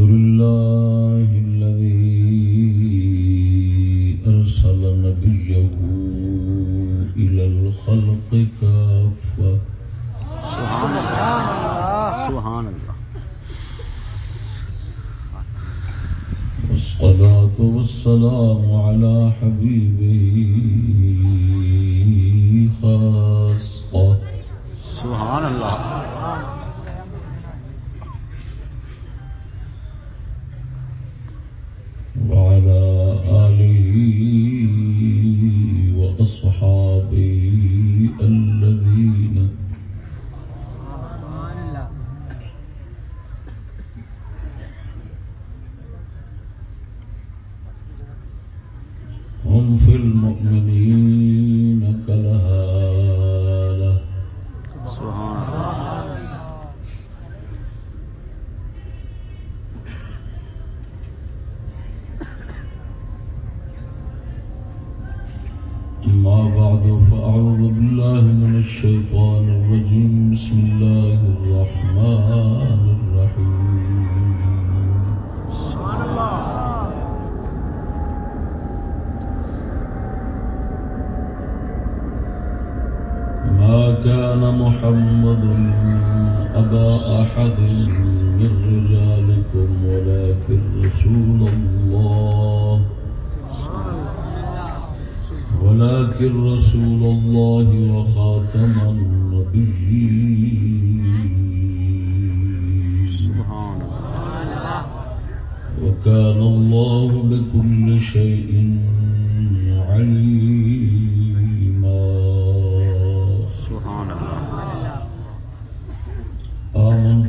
الحمد لله الذي أرسل نبيه إلى الخلق كافة. سبحان اللہ سبحان اللہ والصلاة والسلام على حبيبه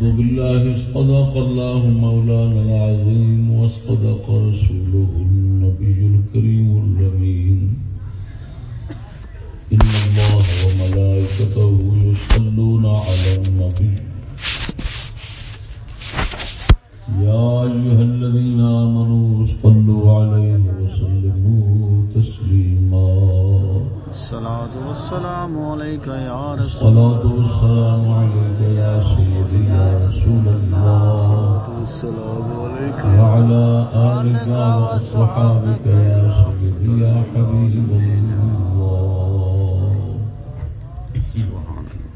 آمنت بالله اصطدق الله مولانا العظيم واصطدق رسوله النبي الكريم الأمين. إن الله وملائكته يصلون على النبي. يا أيها الذين آمنوا صلوا عليه وسلموا تسليما الصلاة والسلام عليك يا رسول الصلاة والسلام عليك يا سيدي يا رسول الله. السلام عليك. وعلى آلك وأصحابك يا سيدي يا حبيب الله. سبحان اللہ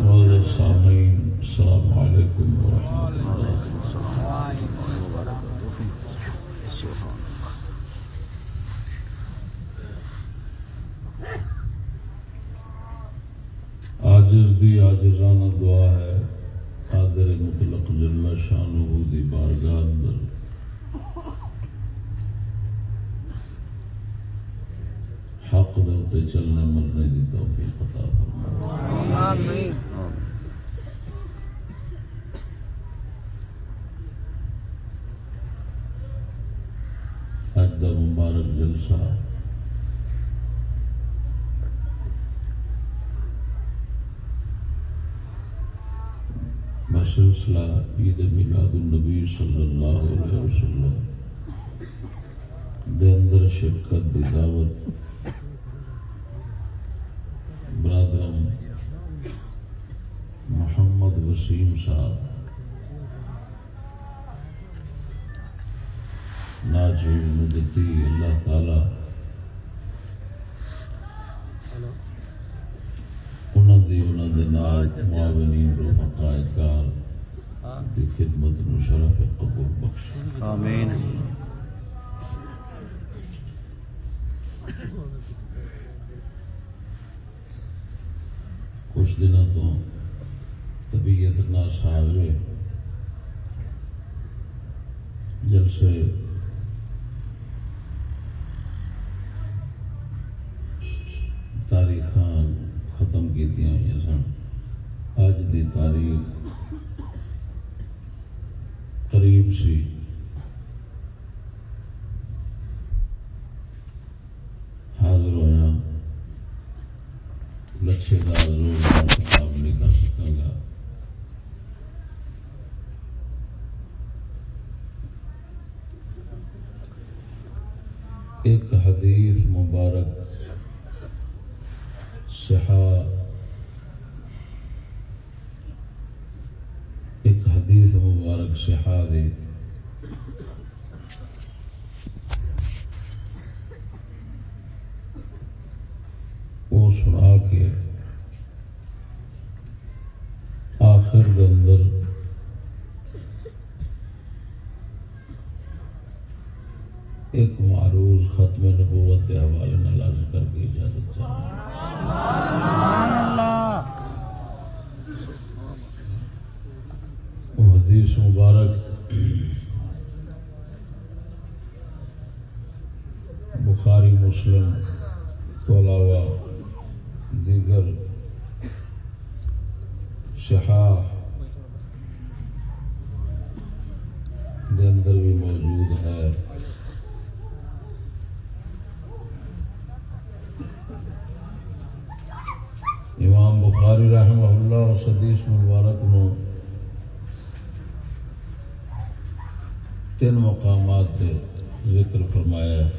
معزز سامعین السلام علیکم ورحمۃ اللہ السلام وبرکاتہ سبحان اللہ آجز دی آجزانہ دعا ہے قادر مطلق جل شانہ دی بارگاہ اندر۔ حق دے چلنے مرنے دی توفیق عطا فرمائے۔ آمین۔ دا مبارک جلسہ۔ بسلسلہ عید میلاد النبی صلی اللہ علیہ وسلم۔ دے اندر شرکت دی دعوت۔ برادرم محمد وسیم صاحب۔ ناجی مدتی، اللہ تعالی انہوں دی کار دی خدمت نو شرف قبول بخش۔ آمین۔ کچھ دنوں تو طبیعت نہ ساز جلسے تاریخ ختم کی ہوئی سن۔ اج دی تاریخ قریب سی حاضر ہویا لچھے دار روز کا خطاب نہیں کر سکا گا ایک حدیث مبارک صحا سہا وہ سنا کے آخر دے اندر ایک معروض ختم نبوت کے حوالے نہ عرض کر کے اجازت وہ حدیث مبارک بخاری مسلم تو علاوہ دیگر شہا دے اندر بھی موجود ہے امام بخاری رحمہ اللہ اور سدیش مبارک نو تین مقامات دے ذکر فرمایا ہے۔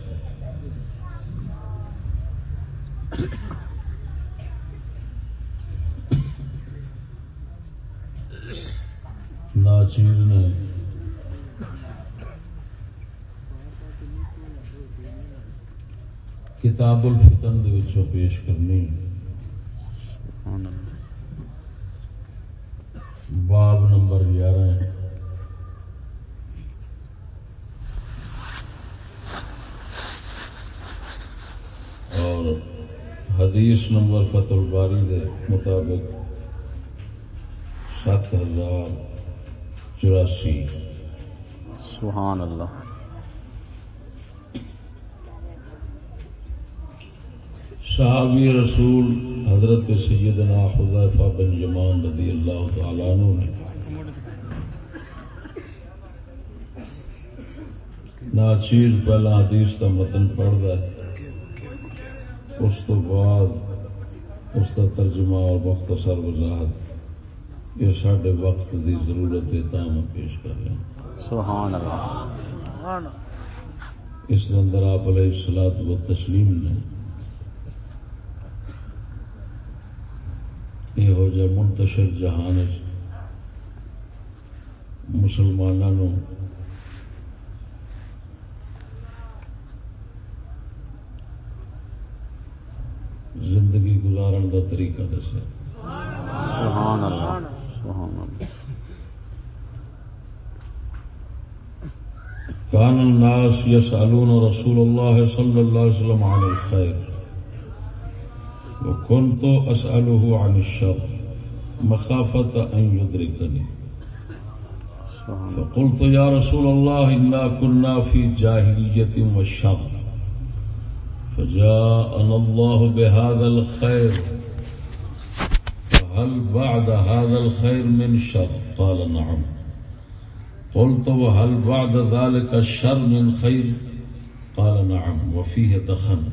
ناچیر نے کتاب الفتن دے وچوں پیش کرنی۔ سبحان اللہ۔ باب نمبر گیارہ اور حدیث نمبر فتح الباری کے مطابق سات ہزار چوراسی۔ سبحان اللہ۔ صحابی رسول حضرت سیدنا حذیفہ بن جمان رضی اللہ تعالیٰ عنہ نے ناچیز پہلا حدیث کا متن پڑھتا ہے۔ اس تو بعد اس کا ترجمہ اور مختصر وضاحت یہ سارے وقت دی ضرورت ہے تا میں پیش کر رہا سبحان اللہ۔ اس اندر آپ علیہ السلاط و تسلیم نے یہ ہو جائے منتشر جہان مسلمانوں زندگی گزارن کا طریقہ دسے سبحان اللہ سبحان اللہ كان الناس يسألون رسول الله صلى الله عليه وسلم عن الخير وكنت أسأله عن الشر مخافة أن يدركني. فقلت يا رسول الله إنا كنا في جاهلية والشر. فجاءنا الله بهذا الخير. فهل بعد هذا الخير من شر؟ قال نعم. قلت وهل بعد ذلك الشر من خير؟ قال نعم وفيه دخن.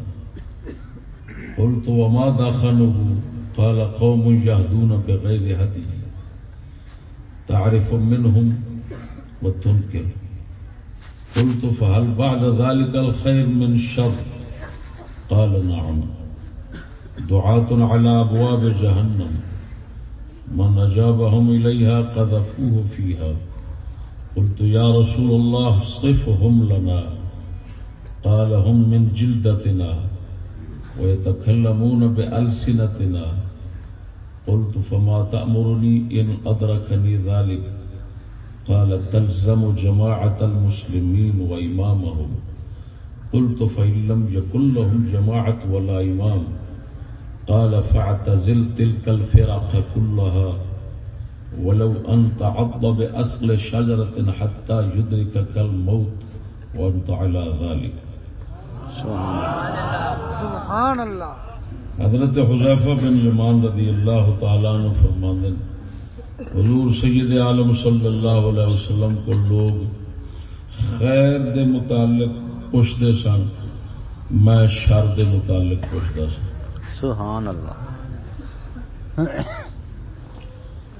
قلت وما دخنه قال قوم يهدون بغير هدي. تعرف منهم وتنكر. قلت فهل بعد ذلك الخير من شر؟ قال نعم. دعاة على أبواب جهنم. من أجابهم إليها قذفوه فيها. قلت يا رسول الله صفهم لنا. قال هم من جلدتنا. ويتكلمون بألسنتنا قلت فما تأمرني إن أدركني ذلك قال تلزم جماعة المسلمين وإمامهم قلت فإن لم يكن لهم جماعة ولا إمام قال فاعتزل تلك الفرق كلها ولو أن تعض بأصل شجرة حتى يدركك الموت وأنت على ذلك سبحان اللہ. حضرت حضیفہ بن یمان رضی اللہ تعالیٰ عنہ فرماندن حضور سید عالم صلی اللہ علیہ وسلم کو لوگ خیر دے متعلق پوچھتے سن میں شر دے متعلق پوچھتا سا سبحان اللہ.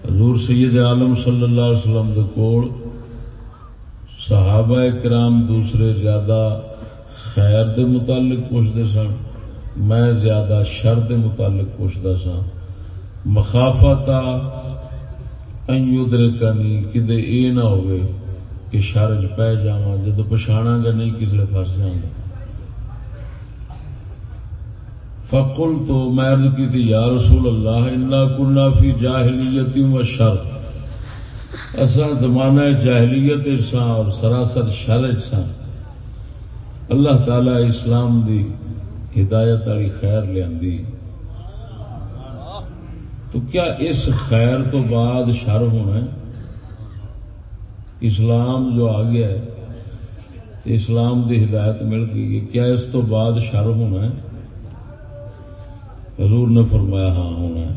حضور سید عالم صلی اللہ علیہ وسلم دے کول صحابہ کرام دوسرے زیادہ خیر دے متعلق پوچھتے سن، میں زیادہ شر دے متعلق پوچھتا سا مخافت ادرکنی کدے اے نہ ہوئے کہ شرج پہ جاواں جدو پچھاڑا گا نہیں کسی پھس جاگا فقل تو مرد کی تھی یا رسول اللہ کنا فی جاہلیت و شر۔ اصا زمانہ جاہلیت سا اور سراسر شر سا اللہ تعالی اسلام دی ہدایت والی خیر لیا تو کیا اس خیر تو بعد شر ہونا ہے؟ اسلام جو آ گیا ہے، اسلام دی ہدایت مل گئی ہے، کیا اس تو بعد شر ہونا ہے؟ حضور نے فرمایا ہاں ہونا ہے۔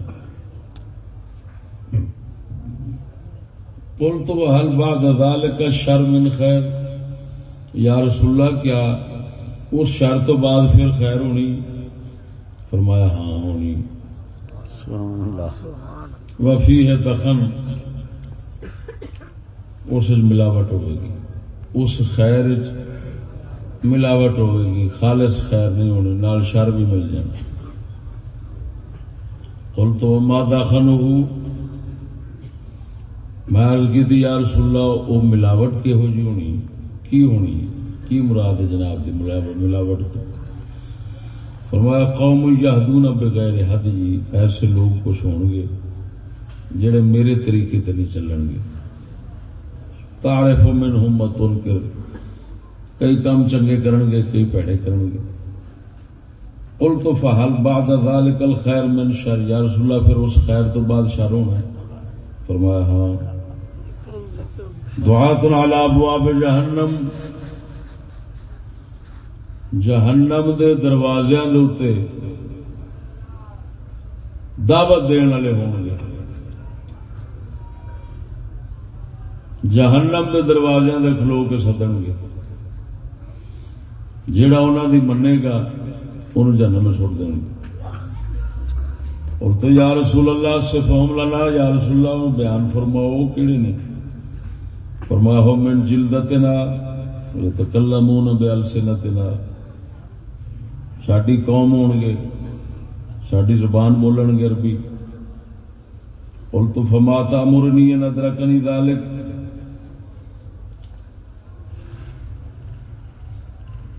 پل تو حل باد ادال کا شر من خیر؟ یا رسول اللہ کیا اس شر تو بعد پھر خیر ہونی؟ فرمایا ہاں ہونی۔ وفی ہے دخن اس ملاوٹ ہوئے گی۔ اس خیر ملاوٹ ہوئے گی۔ خالص خیر نہیں ہونی نال شر بھی مل جائے قل تو مادا خن میں عرض کی تھی یا رسول اللہ وہ ملاوٹ ہو جی ہونی؟ کی ہونی کی مراد ہے جناب دی ملاوٹ تو؟ فرمایا، قوم یہدون بغیر حد جی ایسے لوگ کچھ ہون گے جڑے میرے طریقے تے نہیں چلن گے۔ تعرف منہم متن کر، کئی کام چنگے کرن گے، کئی پیڑے کرن گے۔ قل تو فحل بعد ذلك الخير من شر، یا رسول اللہ، پھر اس خیر تو بعد شر ہونا ہے۔ فرمایا ہاں۔ دعات على ابواب جہنم. جہنم دے دروازیاں دے اوتے دعوت دین والے ہون گے. جہنم دے دروازیاں دے کھلو کے سدن گے. جڑا انہوں دی منے گا، انہوں جہنم میں چھوڑ دیں گے. اور تو یا رسول اللہ سے فہم لنا یا رسول اللہ میں بیان فرماؤ کیڑے نے؟ فرمایا ہو من جلدتنا یتکلمون بالسنتنا ساڈی قوم ہون گے ساڈی زبان بولن گے عربی۔ قلت فما تامرنی ان ادرکنی ذلک۔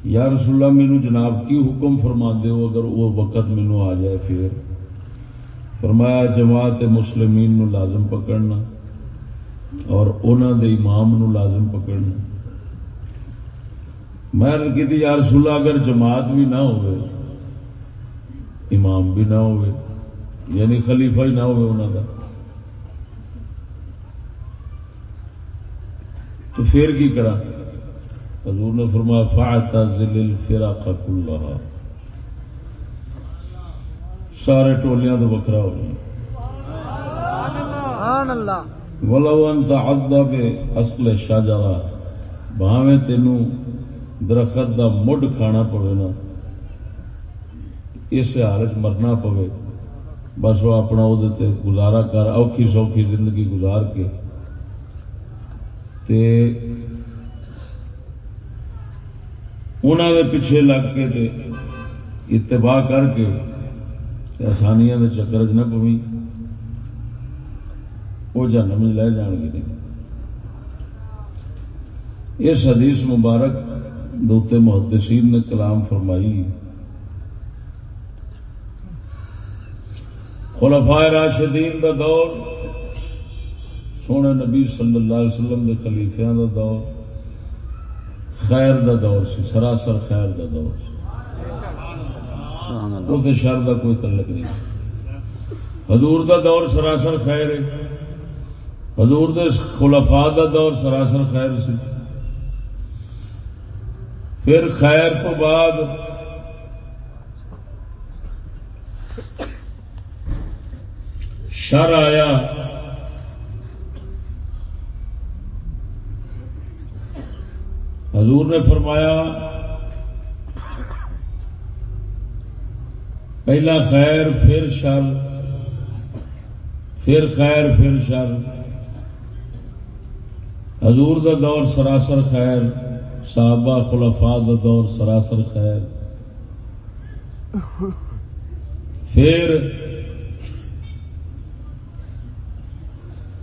یا رسول اللہ، مینو جناب کی حکم فرما ہو اگر وہ وقت مینو آ جائے پھر؟ فرمایا، جماعت مسلمین نو لازم پکڑنا۔ اور انہوں دے امام نو لازم پکڑنا۔ میں کی تھی یا اگر جماعت بھی نہ ہو امام بھی نہ ہو یعنی خلیفہ ہی نہ ہو انہوں کا تو پھر کی کرا حضور نے فرمایا، فاعتزل الفرق كلها سارے ٹولیاں تو وکھرا ہو گئے سبحان اللہ۔ ولو انت عض باصل شجرہ، بھاویں درخت دا مڈ کھانا پوے نا۔ اس حالت مرنا پوے۔ بس وہ اپنا وہ گزارا کر، اوکھی سوکھی زندگی گزار کے۔ تے انہوں نے پیچھے لگ کے تے اتباع کر کے آسانیاں چکر چ نہ پوی وہ جنم لے جان گے نہیں۔ اس حدیث مبارک دوتے محدثین نے کلام فرمائی۔ خلفائے راشدین دا دور سونے نبی صلی اللہ علیہ وسلم کے خلیفیاں دا دور۔ خیر دا دور سی سراسر خیر دا دور سی۔ شر دا کوئی تعلق نہیں۔ حضور دا دور سراسر خیر ہے۔ حضور دے خلفاء دا دور سراسر خیر سی۔ پھر خیر تو بعد شر آیا۔ حضور نے فرمایا، پہلا خیر، پھر شر، پھر خیر، پھر شر۔ حضور دا دور سراسر خیر، صحابہ خلفاء دا دور سراسر خیر۔ پھر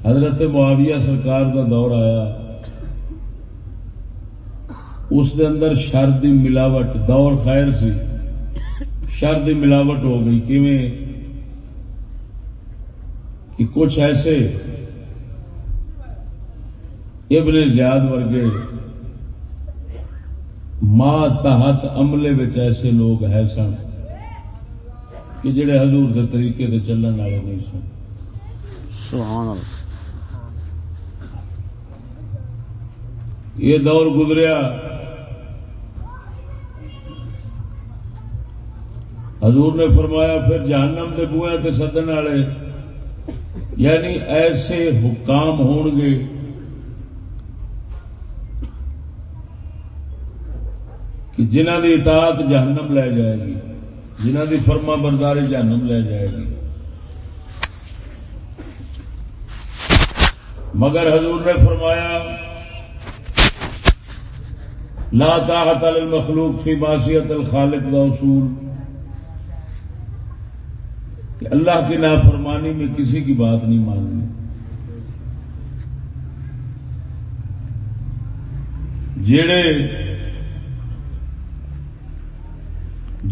حضرت معاویہ سرکار کا دور آیا۔ اس دے اندر شر دی ملاوٹ، دور خیر سی۔ شر دی ملاوٹ ہو گئی۔ کیویں؟ کہ کچھ ایسے ابن زیاد ورگے ماں تحت عملے ایسے لوگ ہے سن کہ جڑے حضور کے طریقے سے چلن والے نہیں سن۔ سبحان اللہ۔ یہ دور گزریا۔ حضور نے فرمایا پھر جہنم کے بوئے تے سدن والے یعنی ایسے حکام ہون گے جنہ دی اطاعت جہنم لے جائے گی جنہ دی فرما برداری جہنم لے جائے گی۔ مگر حضور نے فرمایا، لا طاقت المخلوق فی معصیت الخالق دا اصول۔ کہ اللہ کی نافرمانی میں کسی کی بات نہیں ماننی۔ جڑے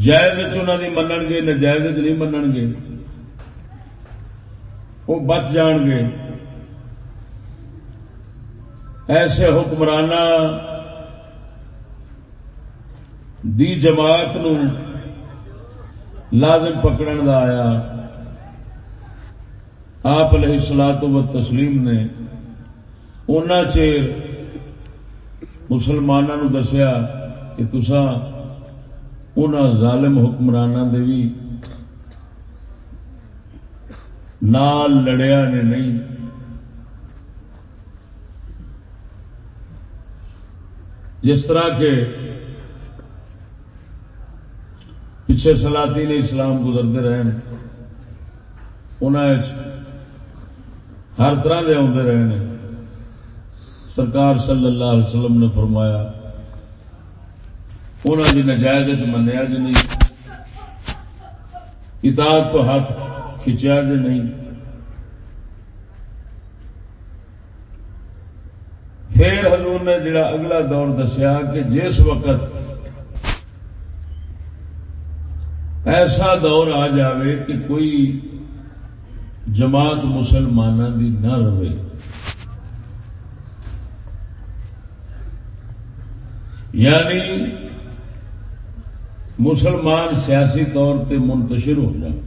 جائز انہوں نے منن گے نجائز نہیں منن گے۔ وہ بچ جان گے۔ ایسے حکمرانہ دی جماعت نو لازم پکڑن دا آیا۔ آپ علیہ سلاط و تسلیم نے ان چیر مسلمانوں دسیا کہ تسا ان ظالم حکمرانہ دے بھی نال لڑیا نے نہیں۔ جس طرح کے پیچھے سلاطی نے اسلام گزرتے رہے انہیں ہر طرح کے آتے رہے ہیں سرکار صلی اللہ علیہ وسلم نے فرمایا انہوں کی نجائز منیا جی نہیں کتاب تو ہاتھ کھچیا جی نہیں پھر حضور نے جڑا اگلا دور دسیا کہ جس وقت ایسا دور آ جاوے کہ کوئی جماعت مسلمانوں کی نہ رہے یعنی مسلمان سیاسی طور پہ منتشر ہو جائے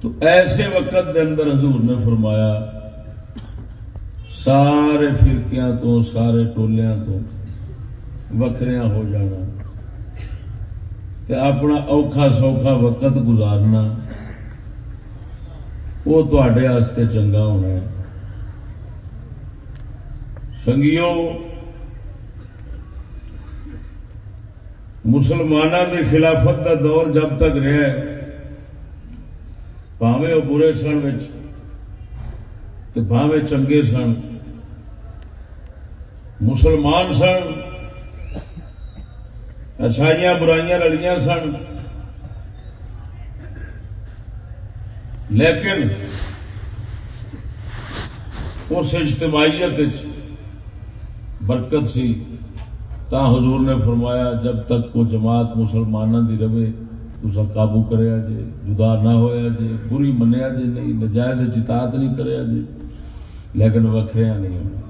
تو ایسے وقت کے اندر حضور نے فرمایا، سارے فرقیاں تو، سارے ٹولیاں تو وکھریا ہو جانا تے اپنا اوکھا سوکھا وقت گزارنا، وہ تے چنگا ہونا ہے۔ سنگیوں مسلمانوں کی خلافت کا دور جب تک رہا پاوے وہ برے سن پاوے چنگے سن۔ مسلمان سن، اچھائیاں برائیاں لڑیاں سن۔ لیکن اس اجتماعیت برکت سی۔ تا حضور نے فرمایا جب تک وہ جماعت مسلمانوں کی رہے، تو قابو کریا جے جدا نہ ہویا جے بری منیا جے نہیں، نجائز جتات نہیں کریا جے لیکن وکھریا نہیں ہونا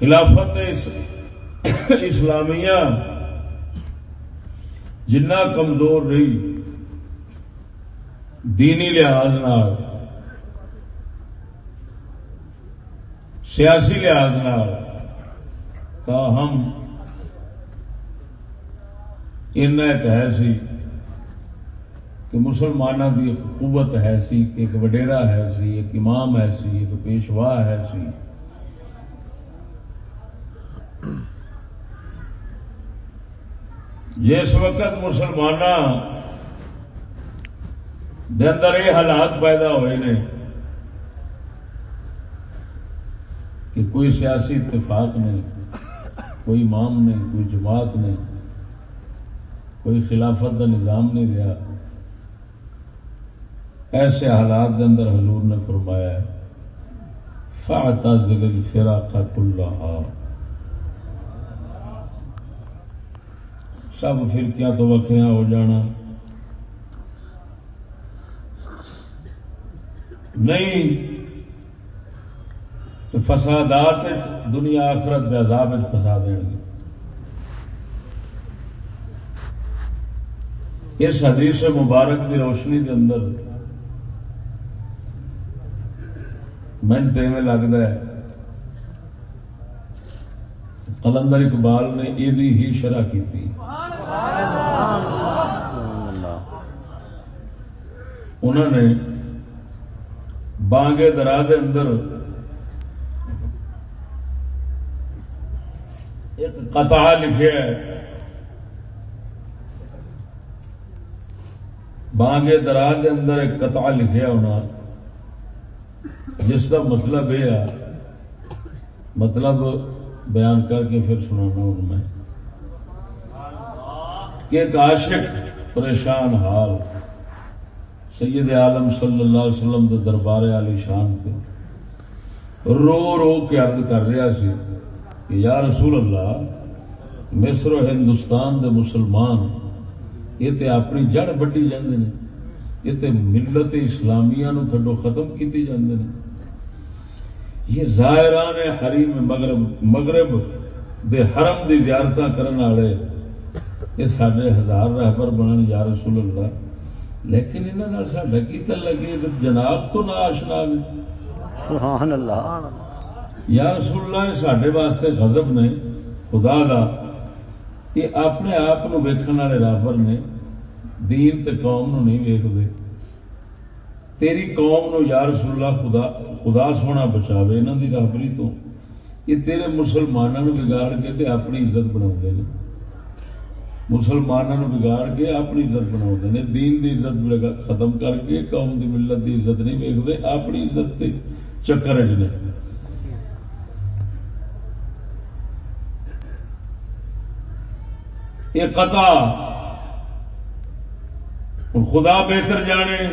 خلافت اسلامیہ جنا کمزور رہی، دینی لحاظ سیاسی لحاظ ہم ایک ہے سی کہ مسلمانوں کی ایک قوت ہے سی، ایک وڈیرا ہے سی، ایک امام ہے سی، ایک پیشوا ہے سی۔ جس وقت مسلمان اندر یہ حالات پیدا ہوئے نے کہ کوئی سیاسی اتفاق نہیں، کوئی امام نہیں، کوئی جماعت نہیں، کوئی خلافت کا نظام نہیں رہا۔ ایسے حالات کے اندر حضور نے فرمایا ہے فاتا زگل فرا کا سب فرقیاں تو وکھریا ہو جانا۔ نہیں تو فسادات دنیا آخرت کے عذاب فسا دیں گے۔ اس حدیث مبارک کی روشنی کے اندر من تو لگتا ہے، قلندر اقبال نے یہ ہی شرح کی انہوں نے بانگے درا دے اندر ایک قطع لکھا ہے بانگے درا دے اندر ایک قطع لکھا انہوں جس کا مطلب یہ ہے مطلب بیان کر کے پھر سنانا ہوں میں۔ کہ ایک عاشق پریشان حال سید عالم صلی اللہ علیہ وسلم کے دربار علی شان کے رو رو کے عرض کر رہا سی کہ یا رسول اللہ مصر و ہندوستان دے مسلمان یہ تے اپنی جڑ بٹی جاندے ہیں یہ تے ملت اسلامیہ نو تھڈو ختم کیتی جاندے ہیں یہ زائران حریم مغرب مغرب دے حرم دی زیارت کرنے والے یہ سارے ہزار رہبر بنن یا رسول اللہ۔ لیکن انہوں نے کی لگے جناب تو نہ آشنا سبحان اللہ۔ یا رسول اللہ سڈے واسطے غضب نے خدا دا یہ اپنے آپ ویکن والے رابر نے دین تے قوم نو نہیں ویکتے تیری قوم نو یا رسول اللہ خدا خدا سونا بچاوے انہوں کی رابری تو۔ یہ تیرے مسلمانوں بگاڑ کے تے اپنی عزت بنا مسلمانوں بگاڑ کے اپنی عزت بنا دین دی عزت ختم کر کے قوم دی ملت دی عزت نہیں ویکتے اپنی عزت تے چکر چ یہ قطع۔ خدا بہتر جانے۔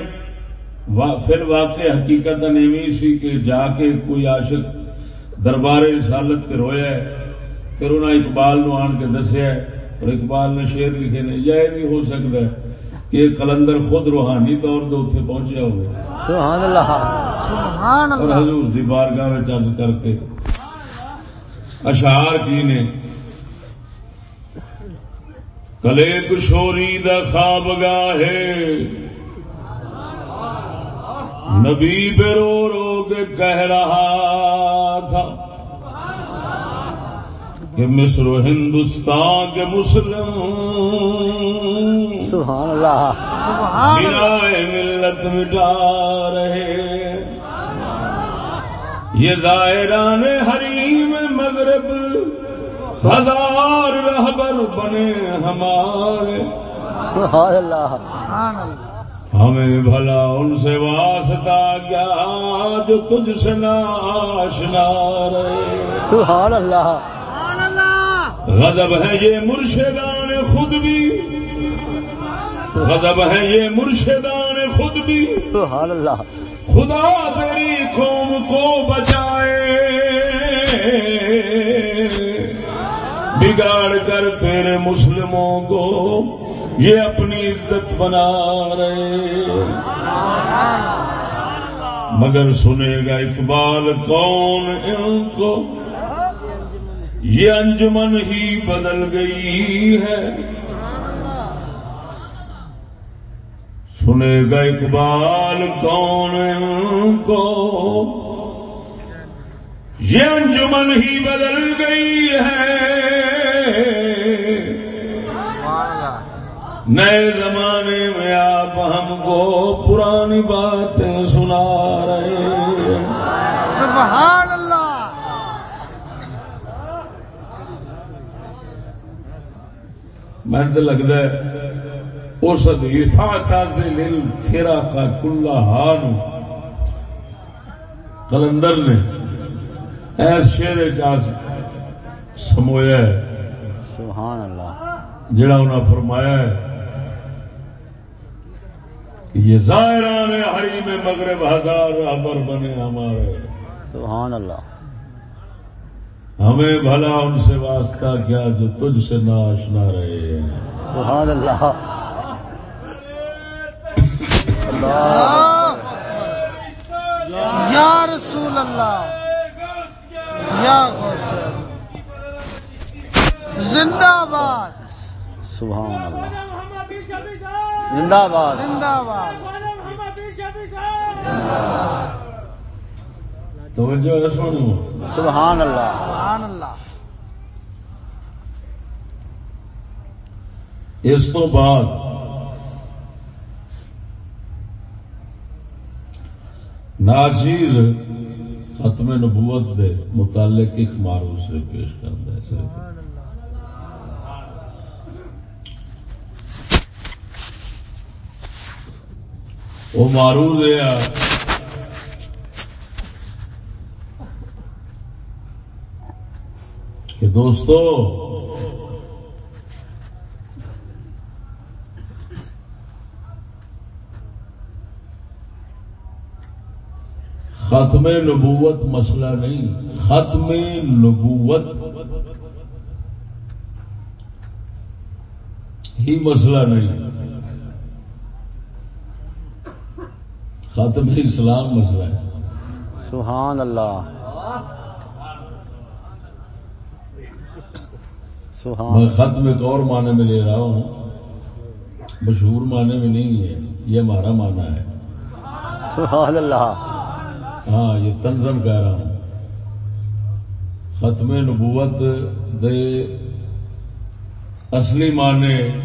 پھر واقع حقیقت سی کہ جا کے کوئی عاشق دربار رسالت پہ رویا ہے پھر انہیں اقبال نو آن کے دسیا اور اقبال نے شیر لکھے نے یہ بھی ہو سکتا ہے کہ کلندر خود روحانی طور سے اتنے پہنچیا ہوگا اور حضور دی بارگاہ چل کر کے۔ اشعار کی نے کلے کشوری دا خواب گاہ نبی بے رو رو کے کہہ رہا تھا کہ مصر و ہندوستان کے مسلم سبحان اللہ ملت مٹا رہے۔ یہ ظاہران حریم مغرب ہزار رہبر بنے ہمارے۔ سبحان اللہ ہمیں بھلا ان سے واسطہ کیا جو تجھ سے ناشنا رہے۔ سبحان اللہ غضب ہے یہ مرشدان خود بھی۔ غضب ہے یہ مرشدان خود بھی۔ سبحان اللہ خدا تیری قوم کو بچائے۔ بگاڑ کر تیرے مسلموں کو یہ اپنی عزت بنا رہے مگر سنے گا اقبال کون ان کو؟ یہ انجمن ہی بدل گئی ہے۔ سنے گا اقبال کون ان کو؟ یہ انجمن ہی بدل گئی ہے۔ نئے زمانے میں آپ ہم کو پرانی باتیں سنا رہے سبحان اللہ۔ میں تو لگتا ہے اس افاقہ سے لل پھرا کا کلا ہان کلندر نے ایس شیر سمویا ہے سبحان اللہ۔ جڑا انہوں فرمایا ہے یہ ظاہران ہری میں مغرب ہزار ابر بنے ہمارے۔ سبحان اللہ۔ ہمیں بھلا ان سے واسطہ کیا جو تجھ سے نہ آشنا رہے۔ سبحان اللہ۔ اللہ۔ یا رسول اللہ۔ یا غوث۔ زندہ باد۔ سبحان اللہ۔ زندہ باد۔ زندہ باد توجہ ہے سنو۔ سبحان اللہ۔ سبحان اللہ۔ اس تو بعد ناچیر ختم نبوت دے متعلق ایک معروف سے پیش کرتا ہے۔ صرف وہ معروف ہے کہ دوستو ختم نبوت مسئلہ نہیں ختم نبوت ہی مسئلہ نہیں۔ ختم اسلام مسئلہ ہے۔ سبحان اللہ۔ سبحان میں ختم ایک اور معنی میں لے رہا ہوں۔ مشہور معنی میں نہیں ہے یہ ہمارا معنی ہے۔ سبحان اللہ۔ ہاں یہ تنظم کہہ رہا ہوں۔ ختم نبوت دے اصلی معنی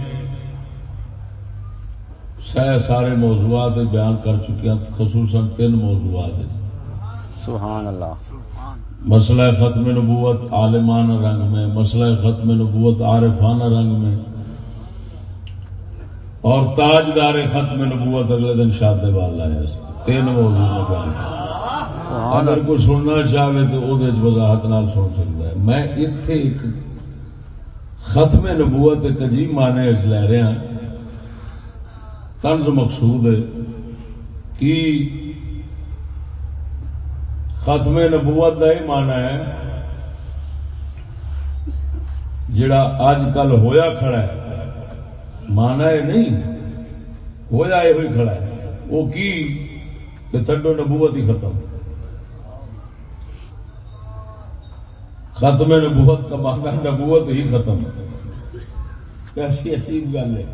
سہ سارے موضوعات بیان کر چکے ہیں خصوصاً تین موضوعات سبحان اللہ۔ مسئلہ ختم نبوت عالمانہ رنگ میں۔ مسئلہ ختم نبوت عارفانہ رنگ میں۔ اور تاجدار ختم نبوت اگلے دن شادی والا ہے تین موضوع میں بیان کیا۔ سبحان اگر کوئی سننا چاہے تو وہ وضاحت نال سن سکتا ہے۔ میں اتے ایک ختم نبوت ایک عجیب معنی اس لے رہا طنز مقصود ہے کہ ختم نبوت کا یہ مانا ہے جڑا اج کل ہویا کھڑا ہے۔ مانا ہے نہیں، ہویا یہ ہوئی کھڑا ہے۔ وہ کی؟ کہ تھڈو نبوت ہی ختم۔ ختم نبوت کا مانا نبوت ہی ختم۔ کیسی عجیب گل ہے۔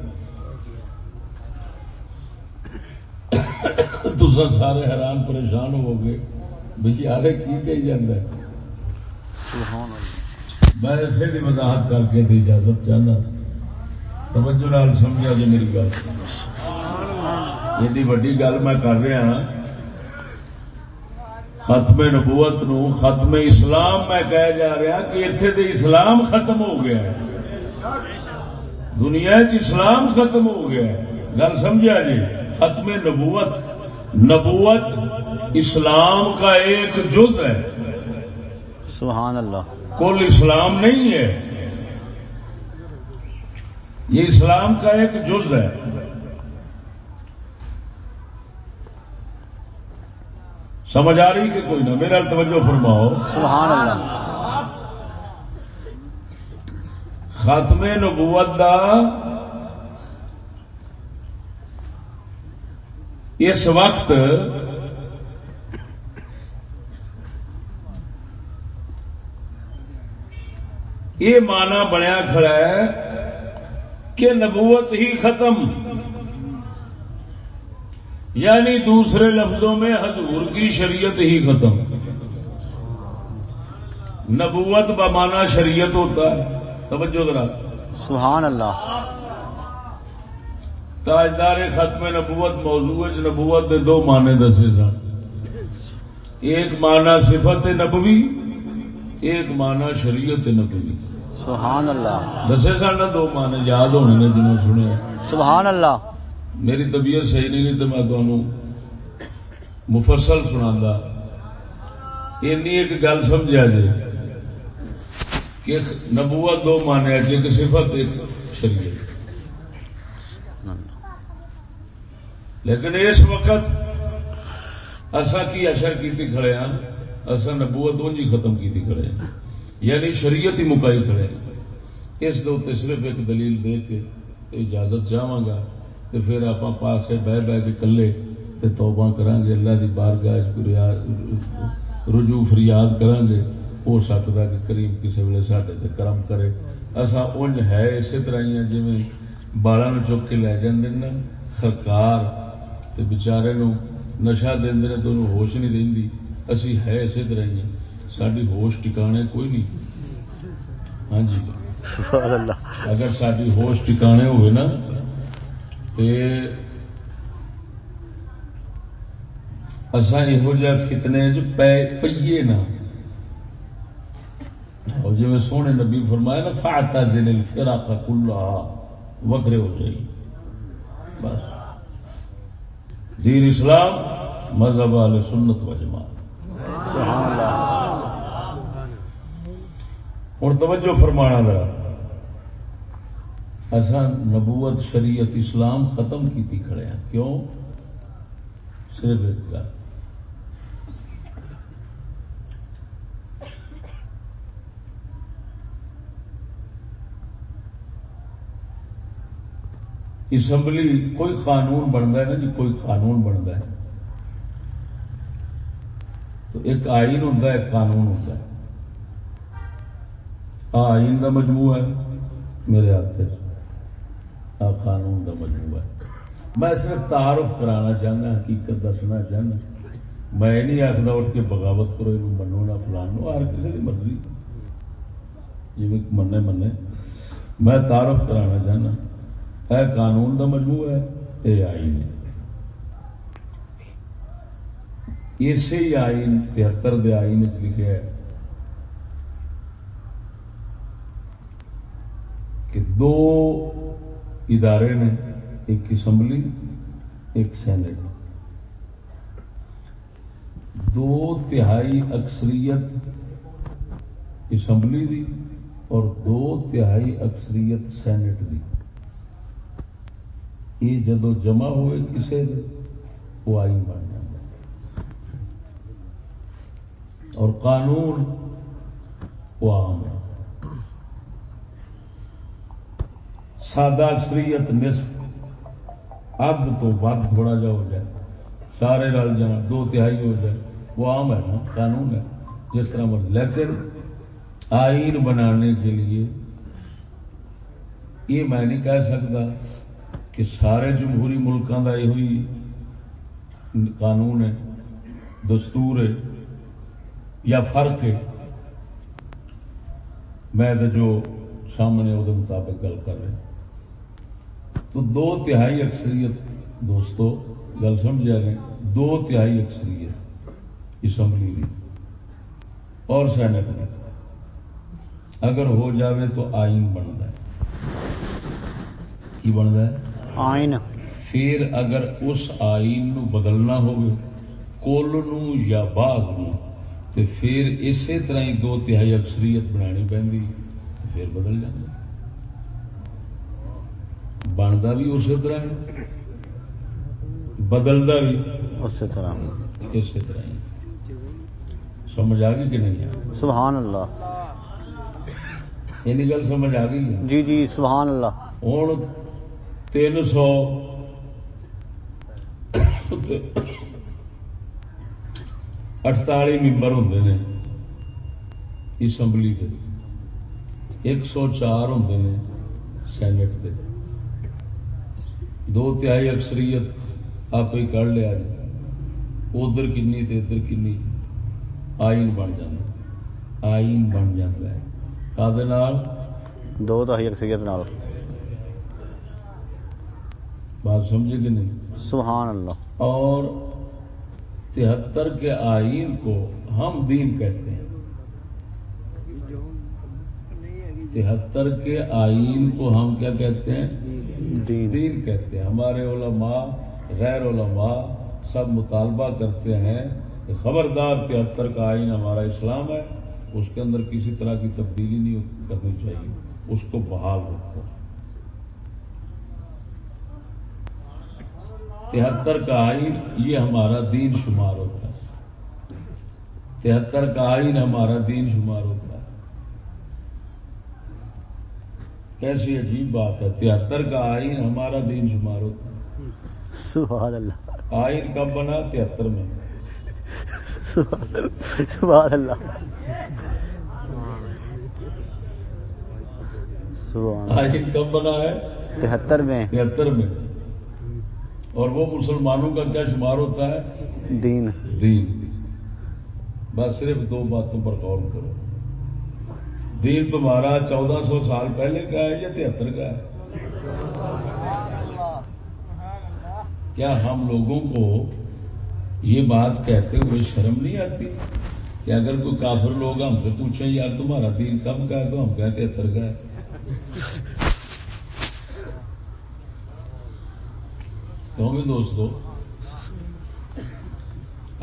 تسا سارے حیران پریشان ہو گئے۔ بچارے کی کہی جانا میں اسے بھی وضاحت کر کے دی اجازت چاہنا۔ توجہ نال سمجھا جی میری گل۔ ایڈی وڈی گل میں کر رہا ہاں۔ ختم نبوت نو ختم اسلام میں کہہ جا رہا کہ اتنے تو اسلام ختم ہو گیا ہے۔ دنیا چ اسلام ختم ہو گیا ہے۔ گل سمجھا جی؟ ختم نبوت۔ نبوت اسلام کا ایک جز ہے۔ سبحان اللہ۔ کل اسلام نہیں ہے۔ یہ اسلام کا ایک جز ہے۔ سمجھ آ رہی کہ کوئی نہ میرا توجہ فرماؤ۔ سبحان اللہ۔ ختم نبوت دا اس وقت یہ مانا بنیا کھڑا ہے کہ نبوت ہی ختم۔ یعنی دوسرے لفظوں میں حضور کی شریعت ہی ختم۔ نبوت بمانا شریعت ہوتا ہے۔ توجہ ذرا۔ سبحان اللہ۔ تاجدار ختم نبوت موضوع نبوت دے دو معنی دسے سن۔ ایک معنی صفت نبوی ایک معنی شریعت نبوی۔ سبحان اللہ۔ دسے سن دو معنی یاد ہونے نے جنہوں سنے۔ سبحان اللہ۔ میری طبیعت صحیح نہیں تو میں تمہوں مفصل سنا ایک گل سمجھا جی کہ نبوت دو مانے ایک صفت ایک شریعت۔ لیکن اس وقت اصا کی اشر کی کھڑے ہیں اصا نبوت اونج ہی ختم کی کھڑے ہیں یعنی شریعت ہی مکائی کھڑے ہیں اس دے صرف ایک دلیل دے کے تو اجازت چاہاں گا تو پھر آپ پاس بہ بہ کے کلے تے توبہ کریں گے اللہ کی بارگاہ رجوع فریاد کریں گے ہو سکتا ہے کہ کریم کسی ویلے سڈے تے کرم کرے۔ اصا انج ہے اسی طرح ہی جی بالا چک کے لے جاندے نا سرکار تے بچارے نو نشا دے تو انہوں ہوش نہیں رہندی۔ اسی ہے اسی طرح ہی۔ ساری ہوش ٹکانے کوئی نہیں۔ ہاں جی۔ اگر ساری ہوش ٹکانے ہوئے نا تے اصا یہو جہ فتنے چ پیے نا۔ اور جی میں سونے نبی فرمایا نا فاتا زل فرا کا کلا وکرے ہو جائے بس۔ دین اسلام، مذہب والے سنت و جماعت۔ ہوں توجہ فرمانا لگا ایسا نبوت شریعت اسلام ختم کی کھڑے ہیں۔ کیوں؟ صرف ایک گل۔ اسمبلی کوئی قانون بنتا ہے نا جی کوئی قانون بنتا ہے۔ تو ایک آئین ہوتا ہے، ایک قانون ہوتا ہے۔ آئین کا مجموعہ ہے، میرے ہاتھ آ قانون کا مجموعہ ہے۔ میں صرف تعارف کرانا چاہنا، حقیقت دسنا چاہنا۔ میں نہیں آخر اٹھ کے بغاوت کرو یہ منو نہ فلانو ہر کسی کی مرضی۔ جی منے منے میں تعارف کرانا چاہنا۔ ہے قانون کا مجموعہ ہے یہ آئین ہے۔ اسی ہی آئین تہتر دے آئین لکھا ہے کہ دو ادارے نے، ایک اسمبلی، ایک سینٹ دو تہائی اکثریت اسمبلی دی اور دو تہائی اکثریت سینٹ دی۔ یہ جدو جمع ہوئے کسی وہ آئی بن جائے اور قانون وہ عام ہے۔ سادہ اکثریت نصف۔ اب تو ود تھوڑا جا ہو جائے۔ سارے رل جان دو تہائی ہو جائے وہ عام ہے نا، قانون ہے۔ جس طرح مرضی۔ لیکن آئین بنانے کے لیے یہ میں نہیں کہہ سکتا کہ سارے جمہوری ملکوں کا یہ قانون ہے، دستور ہے، یا فرق ہے۔ میں تو جو سامنے وہ مطابق گل کر رہے تو دو تہائی اکثریت، دوستو، گل سمجھا گئے، دو تہائی اکثریت اسمبلی کی اور سینٹ میں اگر ہو جاوے تو آئین بنتا ہے۔ کی بنتا ہے؟ آئین۔ پھر اگر اس آئین نو بدلنا ہوگی کل نو یا بعض نو تو پھر اسی طرح ہی دو تہائی اکثریت بنانی پہنتی پھر بدل جانا بنتا بھی اسی طرح ہے بدلتا بھی اسی طرح۔ اسی طرح سمجھ آ گئی کہ نہیں سبحان اللہ۔ یہ گل سمجھ آ گئی؟ جی جی سبحان اللہ۔ ہوں تین سو۔ اٹتالی ممبر ہوں نے اسمبلی کے ایک سو چار ہوں سینٹ کے دو تہائی اکثریت آپ ہی کر لیا جی۔ ادھر کنی ادھر کنی آئین بن جائے آئین بن جاتا ہے دو تہائی اکثریت نال۔ بات سمجھے کہ نہیں؟ سبحان اللہ۔ اور تہتر کے آئین کو ہم دین کہتے ہیں۔ تہتر کے آئین کو ہم کیا کہتے ہیں؟ دین۔ دین کہتے ہیں۔ ہمارے علماء غیر علماء سب مطالبہ کرتے ہیں کہ خبردار تہتر کا آئین ہمارا اسلام ہے اس کے اندر کسی طرح کی تبدیلی نہیں کرنی چاہیے۔ اس کو بحال رکھو۔ تہتر کا آئین یہ ہمارا دین شمار ہوتا ہے۔ تہتر کا آئین ہمارا دین شمار ہوتا ہے۔ کیسی عجیب بات ہے۔ تہتر کا آئین ہمارا دین شمار ہوتا ہے۔ سبحان اللہ۔ آئین کب بنا؟ تہتر میں۔ سبحان اللہ۔ آئین کب بنا ہے؟ تہتر میں۔ تہتر میں۔ اور وہ مسلمانوں کا کیا شمار ہوتا ہے؟ دین۔ دین۔ بس صرف دو باتوں پر غور کرو۔ دین تمہارا چودہ سو سال پہلے کا ہے یا تہتر کا ہے؟ کیا ہم لوگوں کو یہ بات کہتے ہوئے شرم نہیں آتی کہ اگر کوئی کافر لوگ ہم سے پوچھیں یار تمہارا دین کب کا ہے؟ تو ہم کہتے تہتر کا ہے۔ کیوں بھی دوستو؟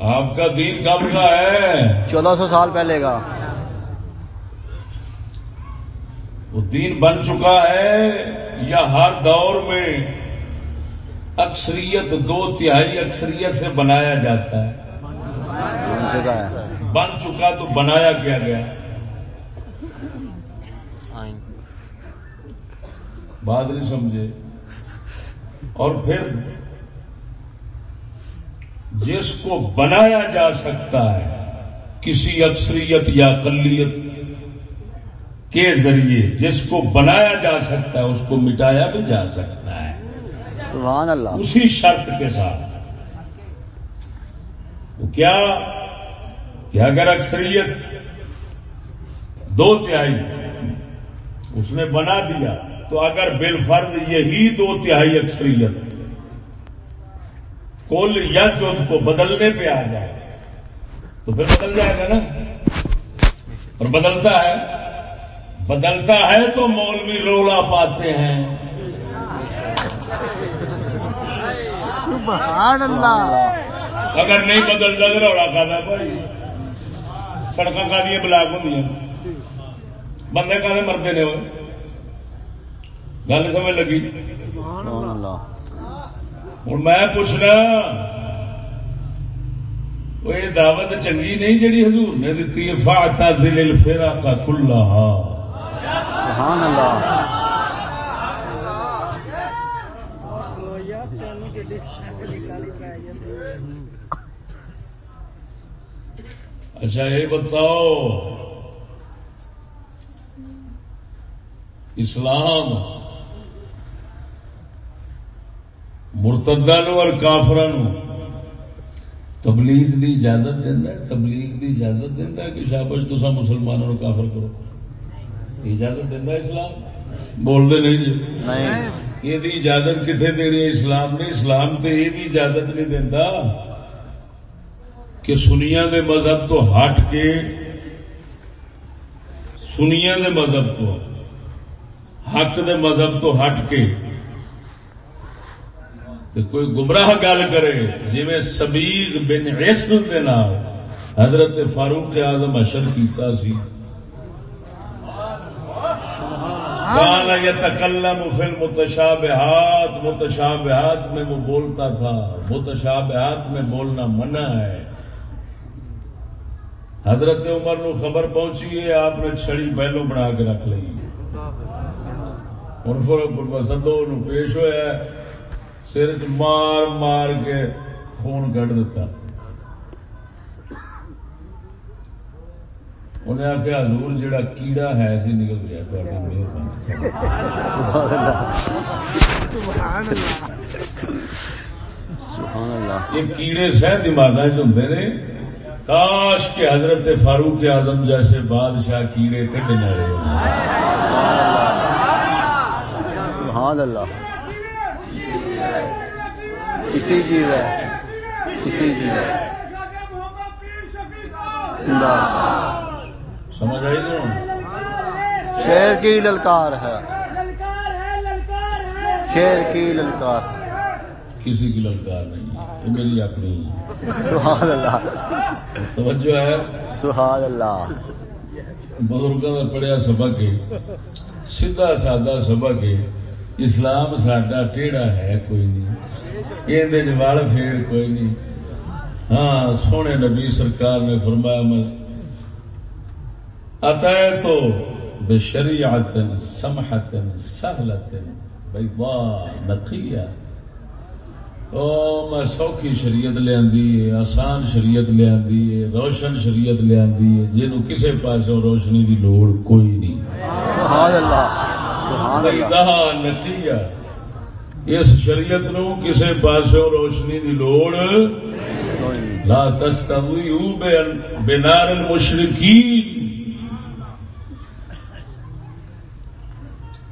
آپ کا دین کب کا ہے؟ چودہ سو سال پہلے کا۔ وہ دین بن چکا ہے یا ہر دور میں اکثریت دو تہائی اکثریت سے بنایا جاتا ہے؟ بن چکا ہے۔ بن چکا تو بنایا کیا گیا؟ بات نہیں سمجھے۔ اور پھر جس کو بنایا جا سکتا ہے کسی اکثریت یا اقلیت کے ذریعے جس کو بنایا جا سکتا ہے اس کو مٹایا بھی جا سکتا ہے۔ سبحان اللہ۔ اسی شرط کے ساتھ۔ وہ کیا کہ اگر اکثریت دو تہائی اس نے بنا دیا تو اگر بالفرد یہی دو تہائی اکثریت کل جو اس کو بدلنے پہ آ جائے۔ تو پھر بدل جائے گا نا۔ اور بدلتا ہے۔ بدلتا ہے تو مولوی رولا پاتے ہیں۔ سبحان اللہ اگر نہیں بدلتا تو رولا کھانا بھائی۔ سڑک کا دیا بلاک ہوں بندے کھانے مرتے نے گل سمجھ لگی؟ سبحان اللہ ہوں میں پوچھنا وہ یہ دعوت چنگی نہیں جڑی حضور نے دیتی ہے فاتا ضلع فیرا کا کھلا سبحان اللہ اچھا یہ بتاؤ اسلام مرتدہ نو اور کافرا تبلیغ دی اجازت دینا ہے تبلیغ دی اجازت دینا کہ شابش تو سب مسلمانوں کافر کرو۔ اجازت دینا ہے اسلام؟ بولتے نہیں جی۔ یہ دی اجازت کتنے دینی ہے اسلام نے۔ اسلام تے یہ بھی اجازت نہیں دینا کہ سنیا دے مذہب تو ہٹ کے سنیا دے مذہب تو حق دے مذہب تو ہٹ کے تو کوئی گمراہ گل کرے جی میں سبیغ بن عصد دے نال حضرت فاروق اعظم اشر کیتا سی۔ کان یتکلم فی المتشابہات، متشابہات میں وہ بولتا تھا، متشابہات میں بولنا منع ہے۔ حضرت عمر نو خبر پہنچی ہے، آپ نے چھڑی پہلو بنا کے رکھ لی۔ ہوں سدو پیش ہوا سر چ مار مار کے خون کٹ دیتا انہیں آخیا حضور جڑا کیڑا ہے سی نکل گیا۔ یہ کیڑے سہ دماغ ہوں نے۔ کاش کے حضرت فاروق اعظم جیسے بادشاہ کیڑے کٹنے سبحان اللہ۔ کسی چیز ہے۔ کسی چیز ہے۔ سمجھ آئی شیر کی للکار ہے۔ شیر کی للکار۔ کسی کی للکار نہیں یہ میری اپنی۔ سبحان اللہ۔ توجہ ہے؟ سبحان اللہ۔ بزرگوں کا پڑھیا سبق سیدھا سادہ سبق ہے۔ اسلام ساڈا ٹیڑا ہے، کوئی نہیں۔ یہ وال پھیر کوئی نہیں۔ ہاں سونے نبی سرکار نے فرمایا، میں اتے تو بے شریعت سمحت سہلت بھائی واہ نقیہ۔ او، میں سوکھی شریعت لیا آسان شریعت لیا روشن شریعت لیا جنہوں کسے پاس روشنی دی لوڑ کوئی نہیں۔ سبحان اللہ۔ نتیجہ۔ اس شریعت نو کسے پاس روشنی دی لوڑ لا تستویو بنار المشرکین۔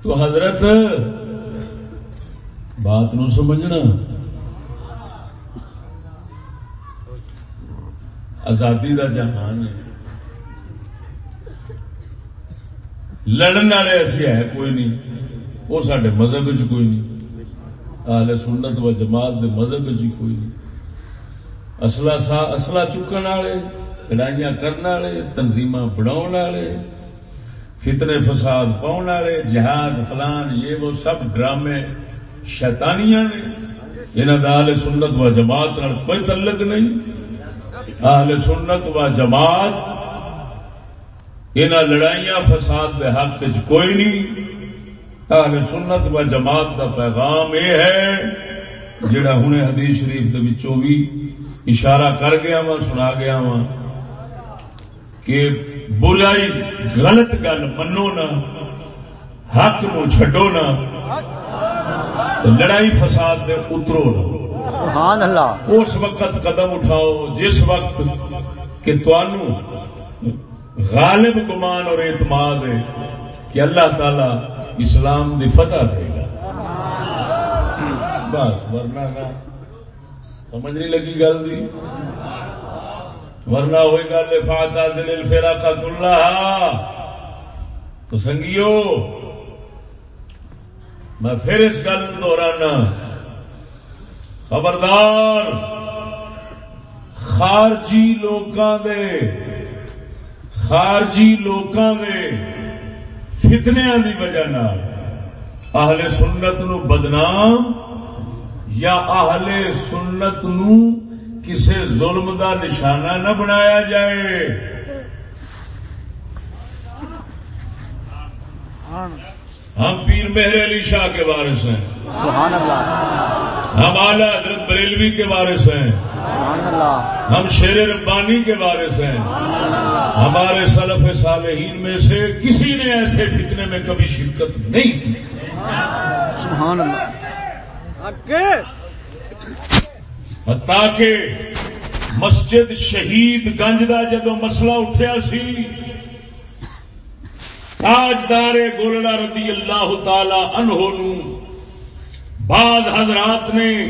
تو حضرت بات نو سمجھنا۔ آزادی دا جہان ہے۔ لڑن والے ایسے ہے کوئی نہیں۔ وہ سڈے مذہب چ کوئی نہیں۔ آل سنت و جماعت دے مذہب چ کوئی نہیں۔ اصلا سا اصلا چکن والے، لڑائیاں کرنے والے تنظیم بنا فتنے فساد پاؤ والے، جہاد فلان، یہ وہ سب ڈرامے شیطانیاں نے۔ انہوں کا آل سنت و جماعت کوئی تعلق نہیں۔ اہل سنت و جماعت ان لڑائیاں فساد کے حق چ کوئی نہیں۔ اہل سنت و جماعت کا پیغام یہ ہے جڑا ہوں حدیث شریف کے بھی اشارہ کر گیا وا سنا گیا وا کہ برائی غلط گل منو نا حق نو چڈو نا لڑائی فساد دے اترو سبحان اللہ۔ اس وقت قدم اٹھاؤ جس وقت کہ غالب گمان اور اعتماد ہے کہ اللہ تعالی اسلام دی فتح دے گا۔ بس، ورنہ نہ۔ سمجھ نہیں لگی گل دی؟ ورنہ ہوئے گا لفاتا دل فیرا کا کلّا تو سنگیو، میں پھر اس گل دوہرانا خبردار، خارجی لوکاں دے خارجی لوکاں دے فتنیا دی وجہ اہل سنت نو بدنام یا اہل سنت نو کسے ظلم دا نشانہ نہ بنایا جائے۔ ہم پیر مہر علی شاہ کے وارث ہیں۔ سبحان اللہ۔ ہم اعلی حضرت بریلوی کے وارث ہیں۔ ہم شیر ربانی کے وارث ہیں۔ ہمارے سلف صالحین میں سے کسی نے ایسے فتنے میں کبھی شرکت نہیں کی۔ سبحان اللہ۔ تاکہ مسجد شہید گنج کا جدو مسئلہ اٹھیا سی تاجدار گولڑا رضی اللہ تعالی انہوں بعد حضرات نے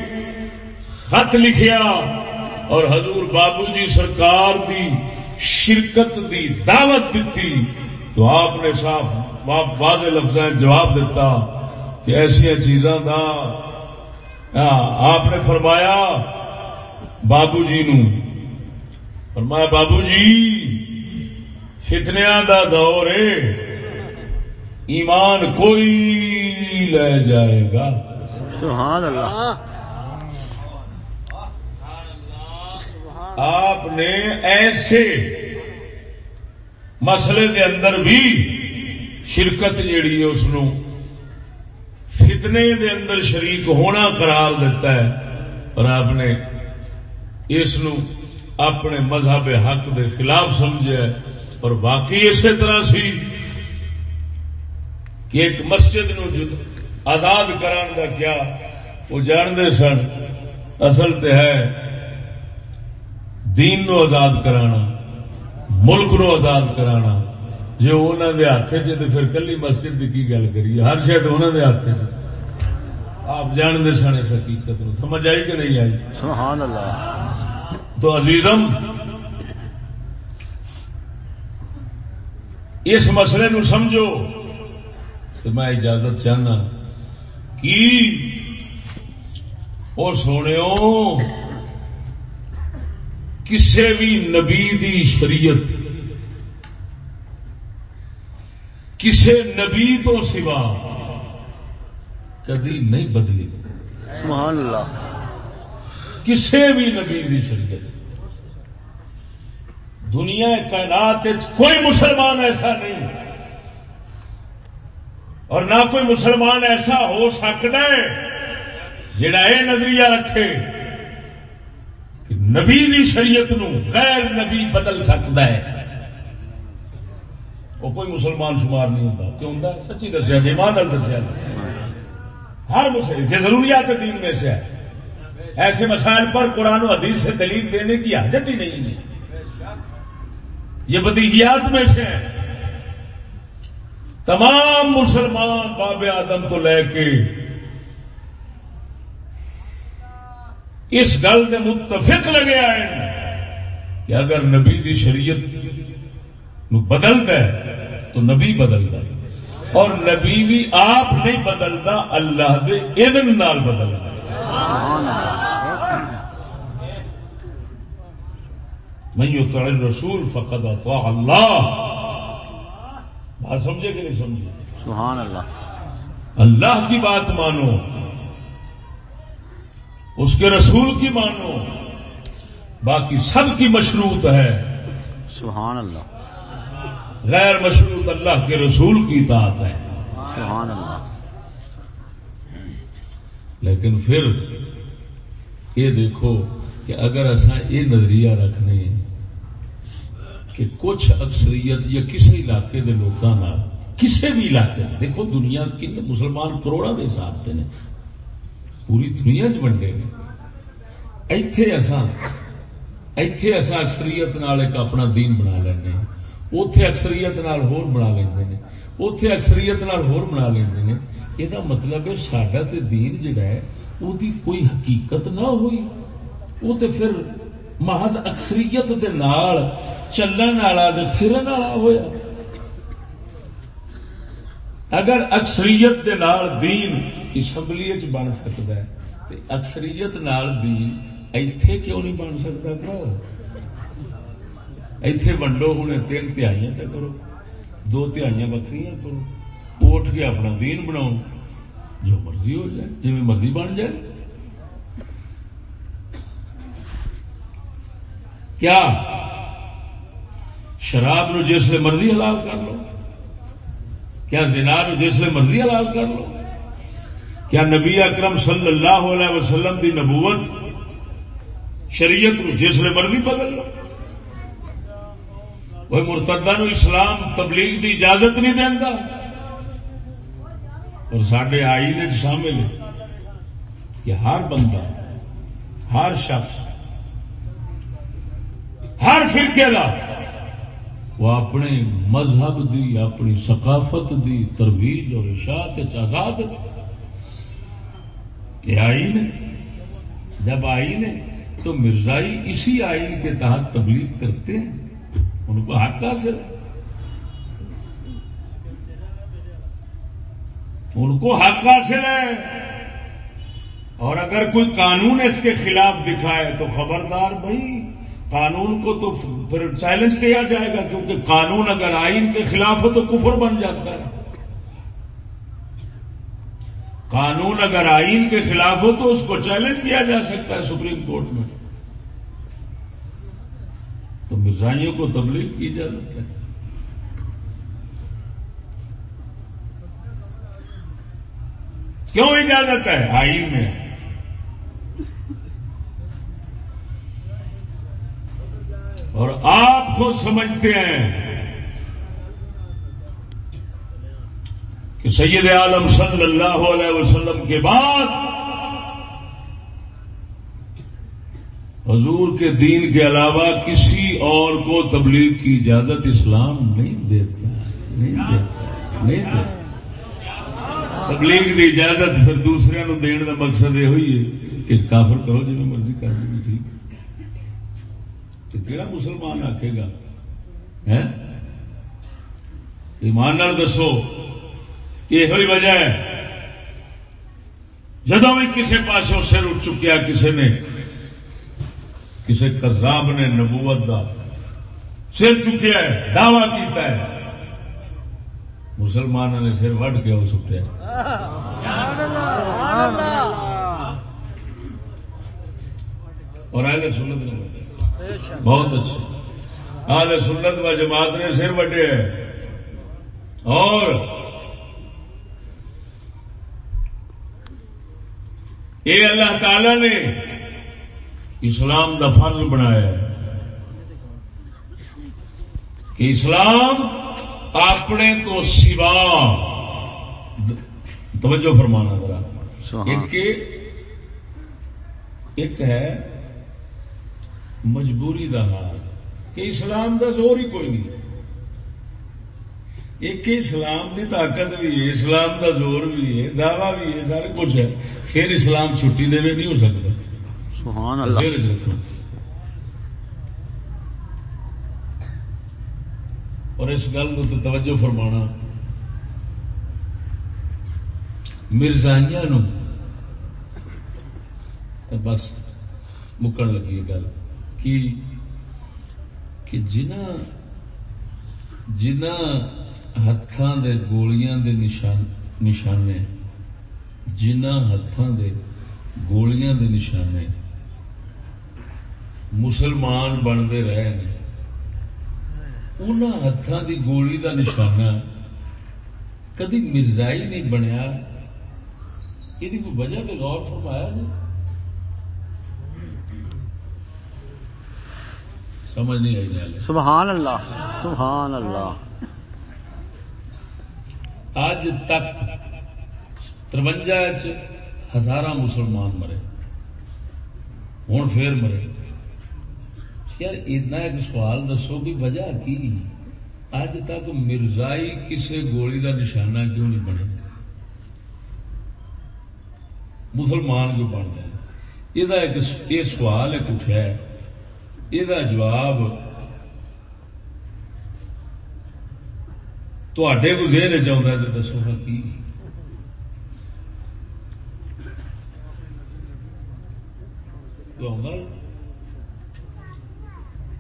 خط لکھیا اور حضور بابو جی سرکار دی شرکت دی دعوت دیتی تو آپ نے صاف واضح لفظ جواب دیتا کہ ایسا چیزاں دا آپ نے فرمایا بابو جی نو۔ فرمایا بابو جی فتنیا دا دور ہے۔ ایمان کوئی لے جائے گا۔ سبحان اللہ۔ آپ نے ایسے مسئلے دے اندر بھی شرکت جیڑی ہے اس فتنے دے اندر شریک ہونا قرار دیتا ہے اور آپ نے اس اپنے مذہب حق دے خلاف سمجھا اور باقی اسی طرح سی کہ ایک مسجد نو آزاد کران کا کیا؟ وہ جانتے سن اصل تو ہے دین نو آزاد کرانا ملک نو آزاد کرانا۔ جی انہوں نے ہاتھ چ تو پھر کلی مسجد کی گل کریے؟ ہر شاید انہوں نے ہاتھ چ آپ جانتے سن اس حقیقت نو۔ سمجھ آئی کہ نہیں آئی؟ سبحان اللہ۔ تو عزیزم اس مسئلے نو سمجھو۔ تو میں اجازت چاہنا کی؟ اور سونے کسے بھی نبی دی شریعت کسے نبی تو سوا کدی نہیں بدلی۔ سبحان اللہ۔ کسی بھی نبی کی شریعت۔ دنیا کائنات کوئی مسلمان ایسا نہیں۔ اور نہ کوئی مسلمان ایسا ہو سکتا ہے جڑا یہ نظریہ رکھے کہ نبی دی شریعت نو غیر نبی بدل سکتا ہے۔ وہ کوئی مسلمان شمار نہیں ہوتا کیوں ہوتا ہے سچی دسیا جی مان دسیا۔ ہر مسلم یہ ضروریات دین میں سے ہے۔ ایسے مسائل پر قرآن و حدیث سے دلیل دینے کی حاجت ہی نہیں ہے۔ یہ بدیہیات میں سے ہے۔ تمام مسلمان باب آدم تو لے کے اس گل کے متفق لگے آئے کہ اگر نبی دی شریعت نو بدلتا ہے تو نبی بدلتا ہے۔ اور نبی بھی آپ نہیں بدلتا، اللہ دے اذن نال بدلتا میں یطع الرسول فقد اطاع اللہ۔ بات سمجھے کہ نہیں سمجھے؟ سبحان اللہ۔ اللہ کی بات مانو اس کے رسول کی مانو باقی سب کی مشروط ہے۔ سبحان اللہ۔ غیر مشروط اللہ کے رسول کی اطاعت ہے۔ سبحان اللہ۔ لیکن پھر یہ دیکھو کہ اگر ایسا یہ نظریہ رکھنے کہ کچھ اکثریت یا کسی علاقے کے لوگوں کسی بھی علاقے دیکھو دنیا کی مسلمان کروڑوں کے حساب سے نے۔ پوری دنیا چ بنڈے نے۔ ایتھے ایسا ایتھے ایسا اکثریت نال ایک اپنا دین بنا لینے اتے اکثریت نال ہور بنا لیندے نے۔ اتے اکثریت نال ہور بنا لیندے نے۔ یہ مطلب ہے سڈا تے دین جڑا ہے وہ کوئی حقیقت نہ ہوئی۔ وہ تے پھر محض اکثریت دے نال چلن والا تے پھرن والا ہویا۔ اگر اکثریت دے نال دین اسمبلی چ بن سکتا ہے، تے اکثریت نال دین ایتھے کیوں نہیں بن سکتا برو؟ ایتھے ونڈو ہوں تین تہائیاں چ کرو، دو تہائیاں بکری کرو، اٹھ کے اپنا دین بناؤ، جو مرضی ہو جائے جی مرضی بن جائے۔ کیا؟ شراب نو جس مرضی حلال کر لو۔ کیا زنا نو جس مرضی حلال کر لو۔ کیا نبی اکرم صلی اللہ علیہ وسلم دی نبوت شریعت نو جس مرضی بدل لو۔ وہ مرتدہ نو اسلام تبلیغ دی اجازت نہیں دینا اور سڈے آئین شامل ہے کہ ہر بندہ، ہر شخص ہر فرقے کا وہ اپنے مذہب دی، اپنی ثقافت دی ترویج اور اشاعت آزاد۔ آئین جب آئین تو مرزائی اسی آئین کے تحت تبلیغ کرتے ہیں۔ ان کو حق حاصل۔ ان کو حق حاصل ہے۔ اور اگر کوئی قانون اس کے خلاف دکھائے تو خبردار بھائی۔ قانون کو تو پھر چیلنج کیا جائے گا کیونکہ قانون اگر آئین کے خلاف ہو تو کفر بن جاتا ہے۔ قانون اگر آئین کے خلاف ہو تو اس کو چیلنج کیا جا سکتا ہے سپریم کورٹ میں۔ تو مرزائیوں کو تبلیغ کی اجازت ہے۔ کیوں اجازت ہے؟ آئین میں۔ اور آپ خود سمجھتے ہیں کہ سید عالم صلی اللہ علیہ وسلم کے بعد حضور کے دین کے علاوہ کسی اور کو تبلیغ کی اجازت اسلام نہیں دیتا نہیں دیتا نہیں دیتا۔ تبلیغ کی اجازت پھر دوسرے نو دین کا مقصد یہ ہوئی ہے کہ کافر کرو جی مرضی کر دیں ٹھیک۔ تو کہڑا مسلمان آکے گا؟ ایمان دسو یہ وجہ ہے۔ جدو بھی کسی پاس سر اٹھ چکیا کسی نے کسی کزاب نے نبوت دا سر چکیا ہے، دعوی کیتا ہے۔ مسلمانوں نے سر وڈ کے وہ سٹیا۔ اور اہل سنت نے وڈیا بہت اچھا۔ اہل سنت و جماعت نے سر وڈے اور یہ اللہ تعالی نے اسلام دا فرض بنایا ہے کہ اسلام اپنے تو سوا توجہ فرمانا ذرا۔ ایک ایک ہے مجبوری دا حال کہ اسلام دا زور ہی کوئی نہیں ایک اسلام دی طاقت بھی ہے اسلام دا زور بھی ہے دعوی بھی ہے سارا کچھ ہے۔ پھر اسلام چھٹی دے نہیں ہو سکتا۔ سبحان اللہ۔ رکھو اور اس گل کو تو توجہ فرمانا۔ مرزائیاں بس مکن لگی گل۔ کی کہ جنہ جنہ ہاتھاں دے گولیاں دے نشان نشانے، جنہ ہاتھاں دے گولیاں دے نشانے مسلمان بنتے رہے ہیں ان ہاتھوں دی گولی دا نشانہ کدی مرزائی نہیں بنیا؟ یہ کوئی وجہ پہ غور فرمایا جی؟ سمجھ نہیں آئی سبحان اللہ سبحان اللہ۔ اج تک ترونجا ہزار مسلمان مرے۔ ہوں پھر مرے۔ یار اتنا ایک سوال دسو بھی وجہ کی؟ اج تک مرزائی کسی گولی کا نشانہ کیوں نہیں بنے؟ مسلمان کیوں بن ایک یہ سوال ایک اٹھا ہے۔ یہ جواب تے کو ذہن چاہتا ہے تو دسو کی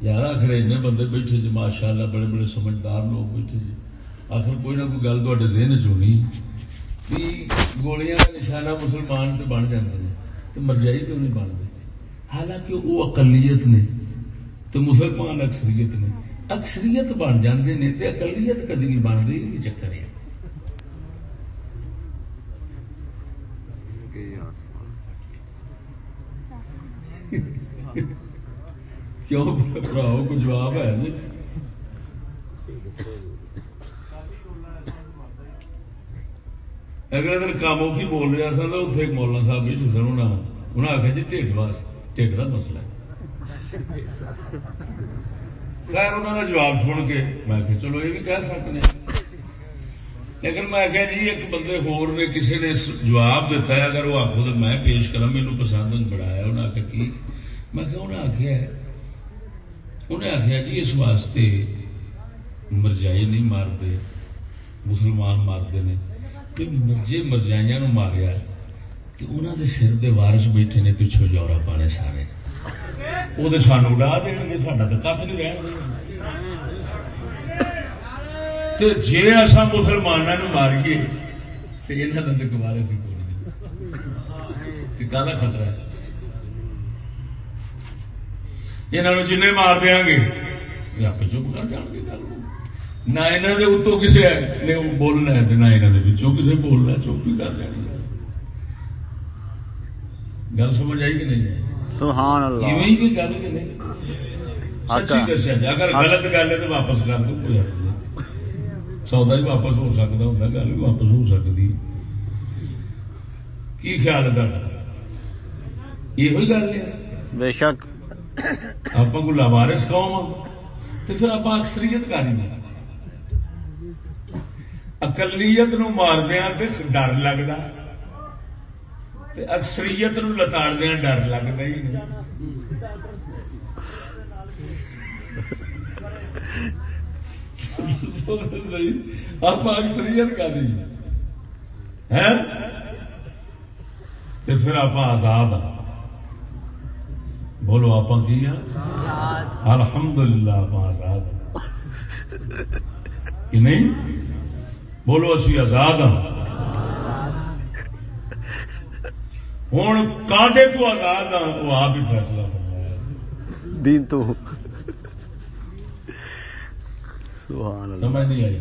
یار آخر ایسے بندے بیٹھے جی ماشاء اللہ بڑے بڑے سمجھدار لوگ بیٹھے جی آخر کوئی نہ کوئی گل تے ذہن چونی بھی گولیاں کا نشانہ مسلمان تو بن جاتے ہیں تو مرجائی کیوں نہیں بنتے حالانکہ وہ اقلیت نے تو مسلمان اکثریت نے۔ اکثریت بن جاتے ہیں تو اقلیت کدی نہیں بن رہی یہ چکر ہے۔ کیوں بھراؤ کو جواب ہے جی؟ اگلے دن کاموں کی بول رہا سا تو اتنے مولانا صاحب بھی سن انہیں انہیں آخیا جی ٹھیک واس ٹھیک کا مسئلہ ہے۔ خیر، انہوں نے جواب سن کے میں کہ چلو یہ بھی کہہ سکتے ہیں۔ لیکن میں آخیا جی ایک بندے ہور نے کسی نے جواب دیتا ہے، اگر وہ آخو تو میں پیش کرا مینو پسند بڑھایا انہیں آخیا کی؟ میں کہ انہیں آخیا انہیں آخیا جی اس واسطے مرجائی نہیں مارتے، مسلمان مارتے ہیں جی مرجائیاں ماریا تو انہوں دے سر دے وارش بیٹھے نے پچھو جورا پانے سارے۔ وہ تو سان اڈا دیں گے ساڈا تو کت نہیں رہن جی اصا مسلمانوں ماریے تو یہاں کا تو گوارے سے کوئی کا خطرہ ہے یہاں جن مار دیا گے آپ چپ کر جان گے گل نہ یہاں کے اتوں کسی نے بولنا ہے نہ یہاں کے کسی بولنا چپ ہی کر دینی گل سمجھ آئی کہ نہیں سبحان اللہ. ایویں ہی گل کہ نہیں؟ سچی دسیا جی اگر غلط گل ہے تو واپس کر دو کوئی نہیں۔ سودا بھی واپس ہو سکتا ہوتا گل بھی واپس ہو سکتی۔ کی خیال ہے یہ گل ہے بے شک. آپ کو لاوارس قوم ہاں تو پھر آپ اکثریت کر رہی اقلیت نو ماردیا ڈر لگتا اکثریت نو لتاڑدیا ڈر لگتا ہی نہیں آپ اکثریت کا دی ہے تو پھر آپ آزاد بولو آپ کی الحمد للہ آپ آزاد کہ نہیں بولو اسی آزاد ہاں ہوں کاڈے تو آزاد ہاں وہ آپ ہی فیصلہ فرمایا دین تو سبحان اللہ سمجھ نہیں آئی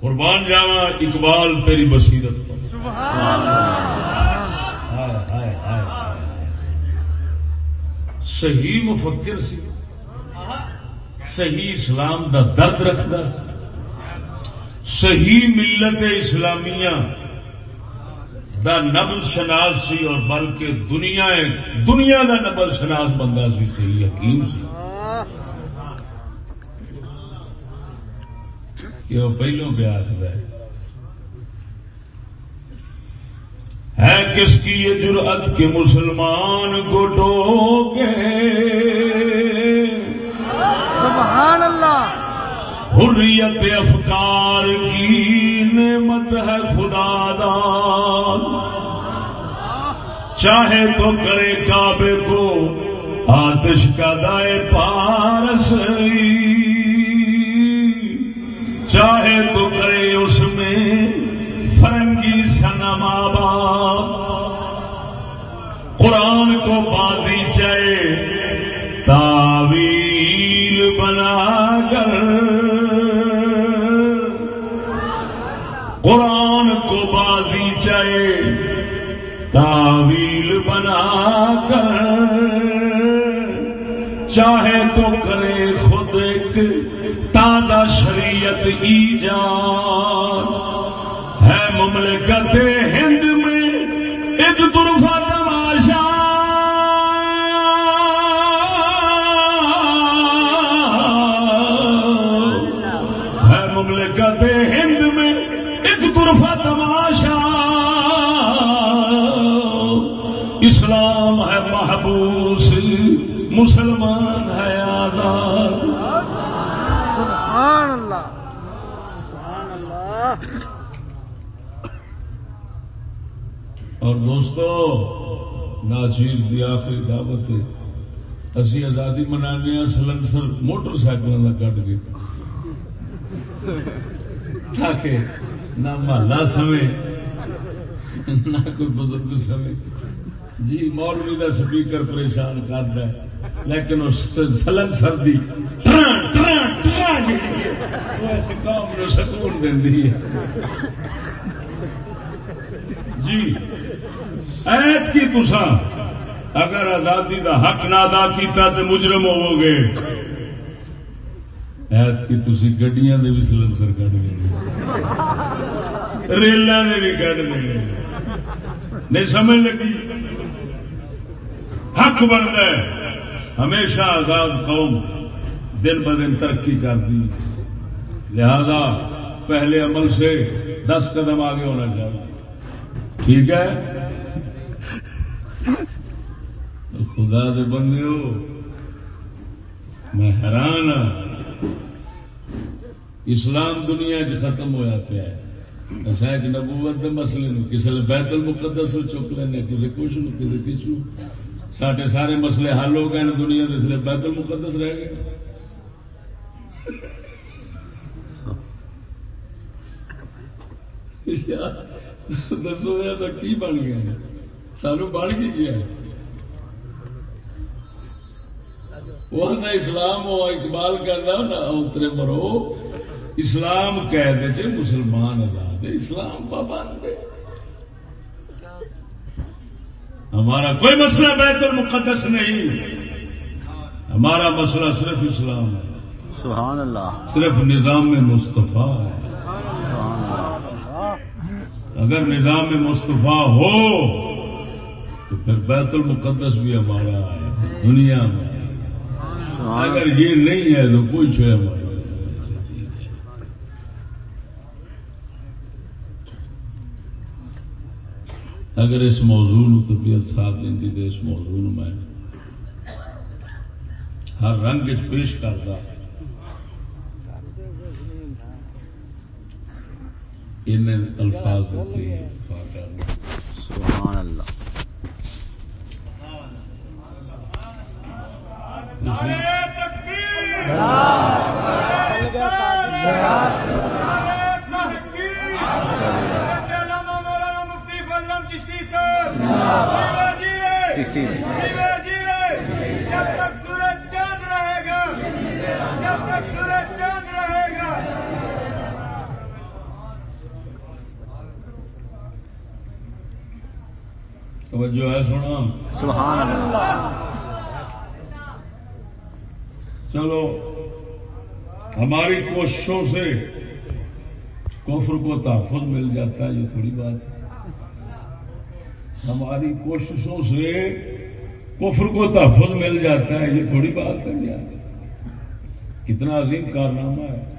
قربان جاوا اقبال تیری بصیرت تو ہائے ہائے ہائے ہائے۔ صحیح مفکر سی صحیح اسلام دا درد رکھدا سی صحیح ملت اسلامیہ دا نبل شناس سی اور بلکہ دنیا دنیا دا نبل شناس بندہ سی، صحیح حکیم سی۔ کہ وہ پہلوں پہ آخر ہے۔ ہے کس کی یہ جرأت کے مسلمان کو ڈوگے سبحان اللہ۔ حریت افکار کی نعمت ہے خدا داد چاہے تو کرے کعبے کو آتش کا دائے پارس چاہے تو کرے اس میں فرنگی سنم آباد۔ قرآن کو بازی چاہے تعویل بنا کر گئے تعویل بنا کر۔ چاہے تو کرے خود ایک تازہ شریعت ایجاد۔ ہے مملکت اسلام ہے محبوس مسلمان ہے آزاد۔ سبحان اللہ۔ سبحان اللہ اور دوستو ناچیر دی آخری دعوت ہے۔ اسی آزادی منانے سلنسر موٹر سائیکل کا کٹ کے۔ تاکہ نہ محلہ سمے نہ کوئی بزرگ سمے۔ جی مولوی کا سپیکر پریشان کرتا ہے، لیکن سلن سردی جی۔ ایسے کام نو سکون دینی ہے۔ جی ایت کی تسا اگر آزادی دا حق نہ ادا کیتا تے مجرم ہوو گے۔ ایت کی تسی گڈیاں دے بھی سلنسر کڈ گئے ریلاں دے بھی کڈ دے نہیں سمجھ لگی؟ حق بنتا ہے۔ ہمیشہ آزاد قوم دن ب دن ترقی کرتی لہذا پہلے عمل سے دس قدم آگے ہونا چاہیے۔ ٹھیک ہے؟ خدا دے بندے ہو میں حیران ہاں۔ اسلام دنیا چ ختم ہویا پیا ایک نبوت دے مسئلے کسی بیت المقدس چک لینے کسی کچھ نو کسی کچھ سارے سارے مسئلے حل ہو گئے دنیا کے اس لیے بیت المقدس رہ گئے۔ دسو ایسا کی بن گیا سانو بن کی گیا وہ نہ اسلام ہو، اقبال کہنا نہ اترے مرو۔ اسلام کہہ دے چے مسلمان آزاد اسلام پابند ہمارا کوئی مسئلہ بیت المقدس نہیں۔ ہمارا مسئلہ صرف اسلام ہے۔ سبحان اللہ۔ صرف نظام مصطفیٰ ہے۔ سبحان اللہ اگر نظام مصطفیٰ ہو تو پھر بیت المقدس بھی ہمارا ہے دنیا میں۔ اگر یہ نہیں ہے تو کچھ ہے ہمارا اگر اس موضوع طبیعت ساتھ دینی تو اس موضوع میں ہر رنگ پیش کرتا ان الفاظ سبحان اللہ۔ نعرہ تکبیر چشتی جب تک سورج چاند رہے گا جب تک سورج چاند رہے گا۔ توجہ ہے سونا سبحان اللہ۔ چلو ہماری کوششوں سے کفر کو تحفظ مل جاتا ہے یہ تھوڑی بات ہے۔ ہماری کوششوں سے کفر کو تحفظ مل جاتا ہے، یہ تھوڑی بات ہے۔ یار کتنا عظیم کارنامہ ہے۔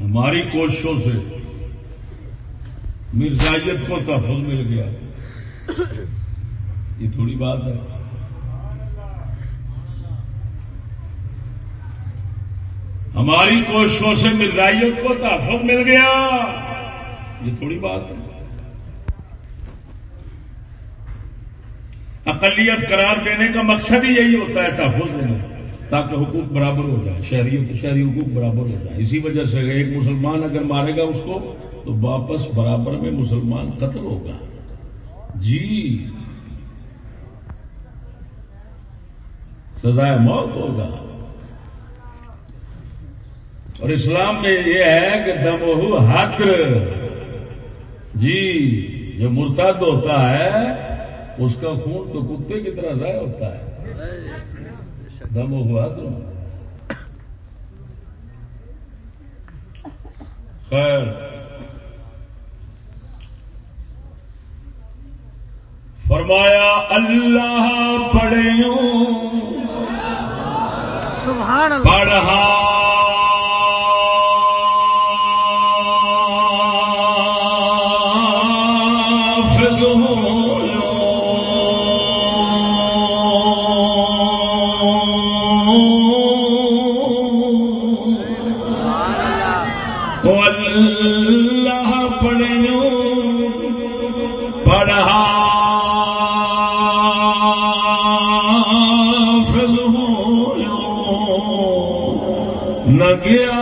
ہماری کوششوں سے مرزائیت کو تحفظ مل گیا۔ یہ تھوڑی بات ہے۔ ہماری کوششوں سے مرزائیت کو تحفظ مل گیا۔ یہ تھوڑی بات ہے۔ اقلیت قرار دینے کا مقصد ہی یہی ہوتا ہے تحفظ دینا، تاکہ حقوق برابر ہو جائے شہری شہری حقوق برابر ہو جائے۔ اسی وجہ سے ایک مسلمان اگر مارے گا اس کو، تو واپس برابر میں مسلمان قتل ہوگا۔ جی۔ سزائے موت ہوگا۔ اور اسلام میں یہ ہے کہ دموہ حدر جی جو مرتد ہوتا ہے اس کا خون تو کتے کی طرح ضائع ہوتا ہے۔ دم ہوا تو خیر۔ فرمایا اللہ پڑھے سبحان اللہ۔ پڑھا۔ نہ